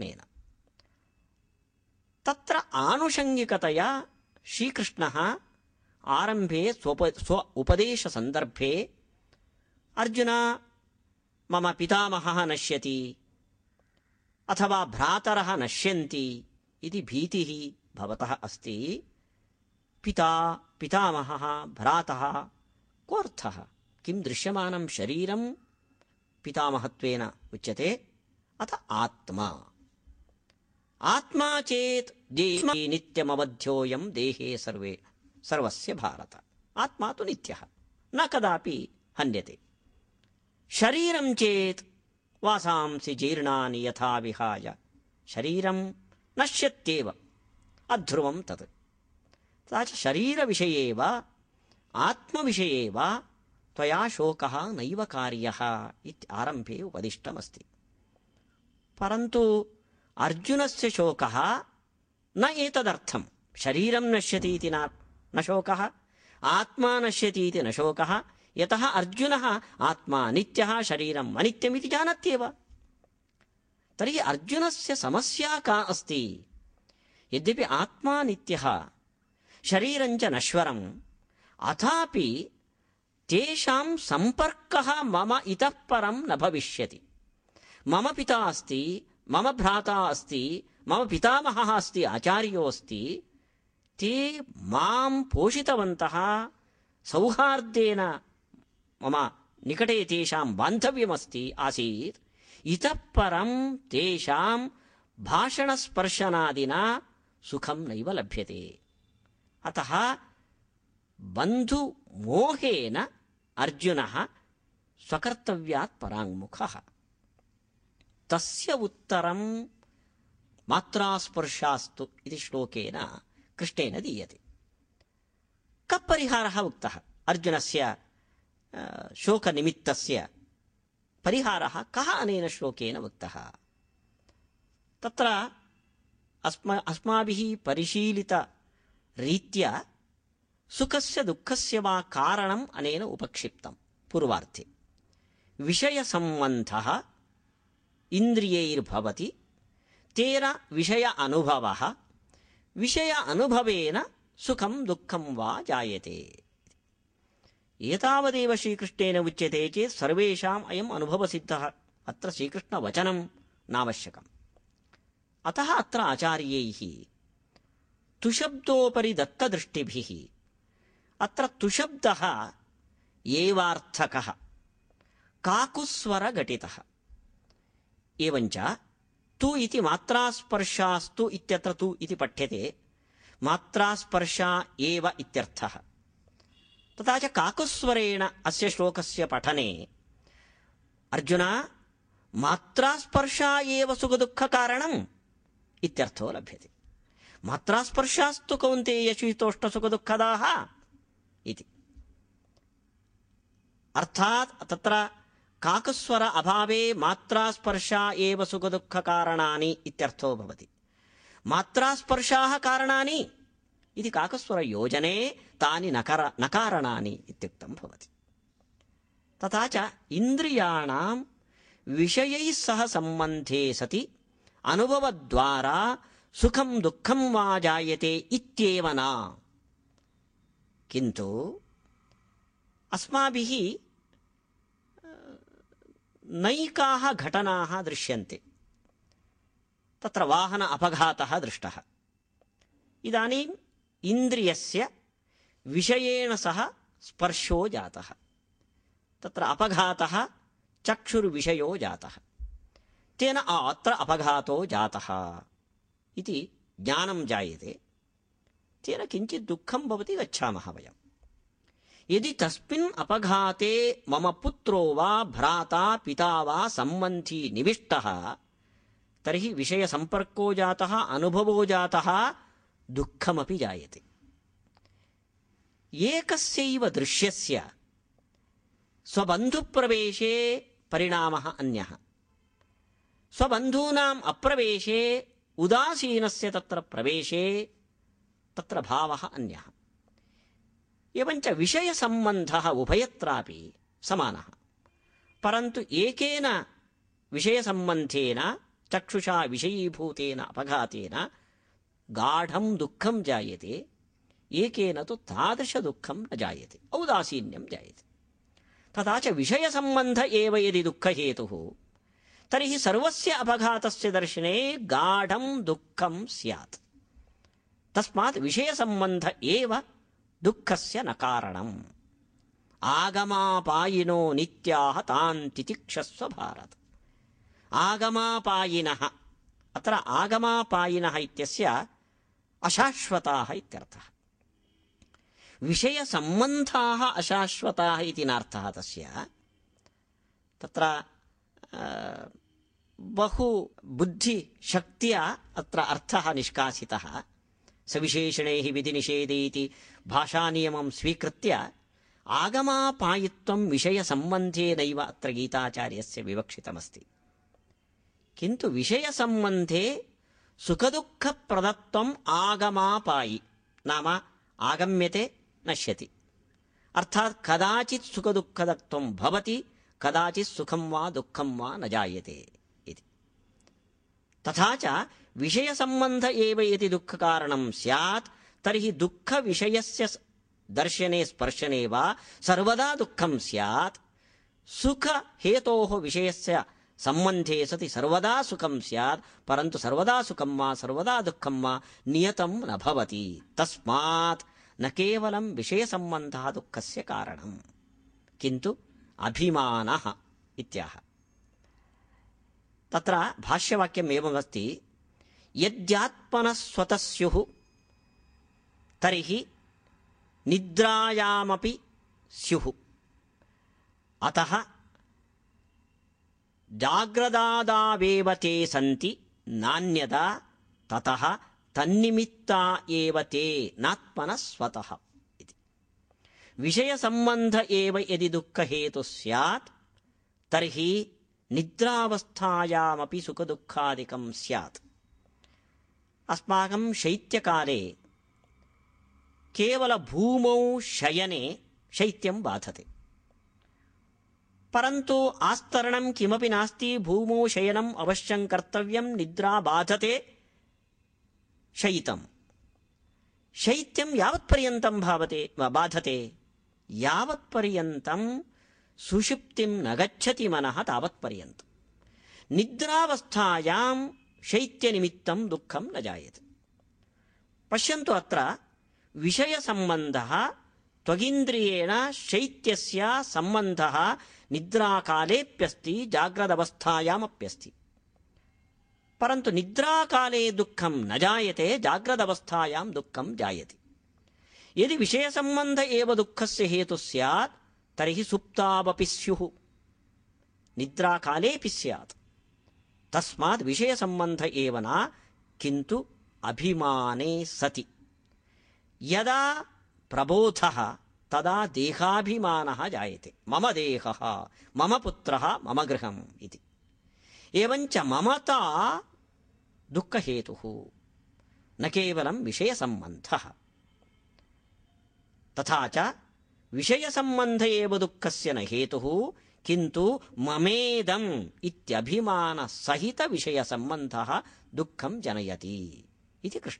कृष्णेन तत्र आनुषङ्गिकतया श्रीकृष्णः आरम्भे स्वोप स्व उपदेशसन्दर्भे अर्जुन मम पितामहः नश्यति अथवा भ्रातरः नश्यन्ति इति भीतिः भवतः अस्ति पिता पितामहः भ्रातः कोऽर्थः किं दृश्यमानं शरीरं पितामहत्वेन उच्यते अथ आत्मा आत्मा चेत् देहे नित्यमवध्योऽयं देहे सर्वे सर्वस्य भारत। आत्मा तु नित्यः न कदापि हन्यते। शरीरं चेत् वासांसि जीर्णानि यथा विहाय। शरीरं नश्यत्येव अध्रुवं तत्। तथा च शरीरविषये वा आत्मविषये वा त्वया शोकः नैव कार्यः इत्यारम्भे उपदिष्टमस्ति। परन्तु अर्जुनस्य शोकः न एतदर्थं शरीरं नश्यति इति न शोकः आत्मा नश्यति इति न शोकः। यतः अर्जुनः आत्मा नित्यः शरीरम् अनित्यमिति जानात्येव। तर्हि अर्जुनस्य समस्या का अस्ति? यद्यपि आत्मा नित्यः शरीरञ्च नश्वरम् अथापि तेषां सम्पर्कः मम इतः परं न भविष्यति। मम पिता अस्ति మమ భ్రాత అస్తి మమ పితామహ అస్తి ఆచార్యోస్తి తే మాం పోషితవంతః సౌహార్దేన మమ నికటే తేషాం బాంధవ్యమస్తి ఆసీత్ ఇతః పరం తేషాం భాషణస్పర్శనాదినా సుఖం నైవ లభ్యతే అత బంధుమోహేన అర్జున స్వకర్తవ్యాత్ పరాంగ్ముఖ తస్య ఉత్తరం మాత్రాస్పర్శాస్తు ఇది శ్లోకేన కృష్ణేన దీయతే. కపరిహార ఉక్త. అర్జునస్య శోకనిమిత్తస్య పరిహార క అనైన శ్లోకేన ఉక్త. తత్ర అస్మ అస్మాభిः పరిశీలితరీత్యా సుఖస్య దుఃఖస్య వా కారణం అనేన ఉపక్షిప్తం. పూర్వార్థి విషయ సంబంధ इन्द्रियैर्भवति तेन विषय अनुभवः, विषय अनुभवेन सुखं, दुःखं वा जायते। एतावदेव श्रीकृष्णेन उच्यते चेत् सर्वेषाम् अयम् अनुभवसिद्धः। अत्र श्रीकृष्णवचनं नावश्यकम्। अतः अत्र आचार्यैः तुशब्दोपरि दत्तदृष्टिभिः, अत्र तुशब्दः एवार्थकः, काकुस्वरघटितः। ಏವಂಚ ತು ಇತಿ ಮಾತ್ರಾಸ್ಪರ್ಶಾಸ್ತು ಇತ್ಯತ್ರ ತು ಇತಿ ಪಠ್ಯತೆ ಮಾತ್ರಾಸ್ಪರ್ಶ ಏವ ಇತ್ಯರ್ಥ ತಥಾಚ ಕಾಕುಸ್ವರೇಣ ಅಸ್ಯ ಶ್ಲೋಕಸ್ಯ ಪಠನೆ ಅರ್ಜುನ ಮಾತ್ರಾಸ್ಪರ್ಶ ಏವ ಸುಖ ದುಃಖ ಕಾರಣಂ ಇತ್ಯರ್ಥೋ ಲಭ್ಯತೆ ಮಾತ್ರಾಸ್ಪರ್ಶಾಸ್ತು ಕೌಂತೆಯ ಶೀತೋಷ್ಣ ಸುಖ ದುಃಖದಾಹ ಇತಿ ಅರ್ಥಾತ್ ತತ್ರ కాకస్వర అభావే మాత్రాస్పర్శ ఏవ సుఖదుఃఖ కారణాని ఇత్యర్థో భవతి. మాత్రాస్పర్శా కారణాని? ఇది కాకస్వర యోజనే తాని నకర నకారణాని ఇత్యుక్తం భవతి. తథాచ ఇంద్రియాణం విషయై సహ సంబంధే సతి అనుభవ ద్వారా సుఖం దుఃఖం వా జాయతే ఇత్యేవనా కింటూ అస్మాభిः नैकाः घटनाः दृश्यन्ते। तत्र वाहन अपघातः दृष्टः। इदानीम् इन्द्रियस्य विषयेण सह स्पर्शो जातः। तत्र अपघातः चक्षुर्विषयो जातः। तेन अत्र अपघातो जातः इति ज्ञानं जायते। तेन किञ्चित् दुःखं भवति गच्छामः वयम्। यदि तस्मिन् अपघाते मम पुत्रो वा भ्राता पिता वा सम्बन्धी निविष्टः, तर्हि विषयसम्पर्को जातः, अनुभवो जातः, दुःखमपि जायते। एकस्यैव दृश्यस्य स्वबन्धुप्रवेशे परिणामः अन्यः। स्वबन्धूनाम् अप्रवेशे, उदासीनस्य तत्र प्रवेशे, तत्र भावः अन्यः। एवञ्च विषयसम्बन्धः उभयत्रापि समानः। परन्तु एकेन विषयसम्बन्धेन, चक्षुषा विषयीभूतेन अपघातेन गाढं दुःखं जायते, एकेन तु तादृशदुःखं न जायते, औदासीन्यं जायते। तथा च विषयसम्बन्ध एव यदि दुःखहेतुः, तर्हि सर्वस्य अपघातस्य दर्शने गाढं दुःखं स्यात्। तस्मात् विषयसम्बन्ध एव ದುಃಖಸ್ಯ ನಕಾರಣಂ ಆಗಮಾಪಾಯಿನೋ ನಿತ್ಯಾಹ ತಾನ್ ತಿತಿಕ್ಷಸ್ವ ಭಾರತ. ಆಗಮಾಪಾಯಿನಃ, ಅತ್ರ ಆಗಮಾಪಾಯಿನಃ ಇತ್ಯಸ್ಯ ಅಶಾಶ್ವತಾಃ ಇತ್ಯರ್ಥಃ. ವಿಷಯಸಂಬಂಧಾಃ ಅಶಾಶ್ವತಾಃ ಇತಿ ನಾರ್ಥಃ ತಸ್ಯ. ತತ್ರ बहु बुद्धिशक्त्या अत्र अर्थः निष्कासितः సవిశేషణై విధి నిషేధేతి. భాషానియమం స్వీకృత్య ఆగమాపాయిత్వం విషయ సంబంధే నైవ అత్ర గీతాచార్యస్య వివక్షితమస్తి. కింటు విషయ సంబంధే సుఖదుఃఖ ప్రదత్వం ఆగమాపాయి. నామ ఆగమ్యతే నశ్యతి. అర్థాత్ కదాచిత్ సుఖదుఃఖదత్వం భవతి కదాచిత్ సుఖం వా దుఃఖం వా నజాయతే ఇది. తథాచ విషయ విషయసంబంధ ఏవ ఇది దుఃఖకారణం స్యాత్ తర్హి దుఃఖవిషయస్య దర్శనే స్పర్శనే వా సర్వదా దుఃఖం సత్ సుఖ హేతో విషయస్య సంబంధే సతి సర్వదా సుఖం స్యాత్ పరంతు సర్వదా సుఖం వా సర్వదా దుఃఖం వా నియతం నభవతి తస్మాత్ నేవలం విషయ సంబంధ దుఃఖస్య కారణం. కింటు అభిమాన ఇత్యాహ. తత్ర భాష్యవాక్యం ఏమస్తి యద్యాత్మనస్వత్యు తరిహి నిద్రాయామపి స్యు అత జాగ్రదాదావేవ సంతి నాణ్యదా తత తన్నిమిత్తా ఏవ తే నాత్మనస్వత ఇది. విషయసంబంధ ఏవ దుఃఖహేతు సత్ తర్హి నిద్రావస్థాయామీ సుఖదుఃఖాదికం స్యాత్. अस्माकं शैत्यकाले केवलभूमौ शयने शैत्यं बाधते। परन्तु आस्तरणं किमपि नास्ति, भूमौ शयनम् अवश्यं कर्तव्यं, निद्रा बाधते शयितं शैत्यं यावत्पर्यन्तं भावते बाधते। यावत्पर्यन्तं सुषुप्तिं न गच्छति मनः तावत्पर्यन्तम्। निद्रावस्थायां शैत्यनिमित्तं दुःखं न जायते। पश्यन्तु अत्र विषयसम्बन्धः, त्वगिन्द्रियेण शैत्यस्य सम्बन्धः निद्राकालेऽप्यस्ति जाग्रदवस्थायामप्यस्ति परन्तु निद्राकाले दुःखं न जायते जाग्रदवस्थायां दुःखं जायते। यदि विषयसम्बन्ध एव दुःखस्य हेतुः स्यात्, तर्हि सुप्तावपि स्युः। निद्राकालेऽपि स्यात्। తస్మాత్ విషయ సంబంధ ఏవనా? కింతు అభిమానే సతి. యదా ప్రబోధ తదా దేహాభిమాన జాయతే. మమ దేహ మమ పుత్ర మమ గృహం ఇది. ఏవంచ మమత దుఃఖహేతు నేవలం విషయ సంబంధ తథా చ విషయసంబంధ ఏవ దుఃఖస్య న హేతు किन्तु ममेदम् इत्यभिमानसहितविषयसम्बन्धः दुःखं जनयति इति कृष्ण